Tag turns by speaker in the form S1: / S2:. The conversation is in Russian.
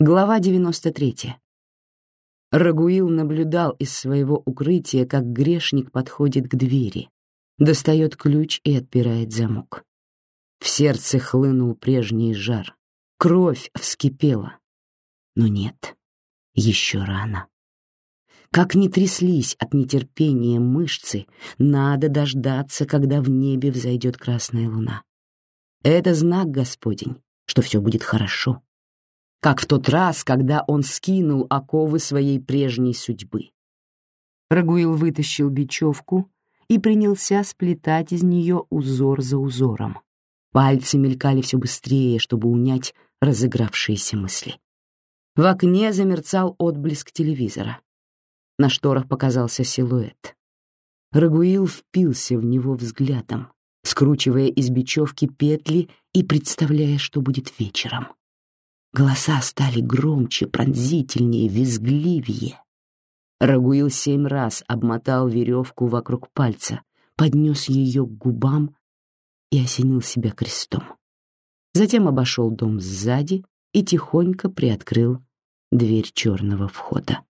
S1: Глава 93. Рагуил наблюдал из своего укрытия, как грешник подходит к двери, достает ключ и отпирает замок. В сердце хлынул прежний жар, кровь вскипела. Но нет, еще рано. Как ни тряслись от нетерпения мышцы, надо дождаться, когда в небе взойдет красная луна. Это знак Господень, что все будет хорошо как в тот раз, когда он скинул оковы своей прежней судьбы. Рагуил вытащил бечевку и принялся сплетать из нее узор за узором. Пальцы мелькали все быстрее, чтобы унять разыгравшиеся мысли. В окне замерцал отблеск телевизора. На шторах показался силуэт. Рагуил впился в него взглядом, скручивая из бечевки петли и представляя, что будет вечером. Голоса стали громче, пронзительнее, визгливее. Рагуил семь раз обмотал веревку вокруг пальца, поднес ее к губам и осенил себя крестом. Затем обошел дом сзади и тихонько приоткрыл дверь черного входа.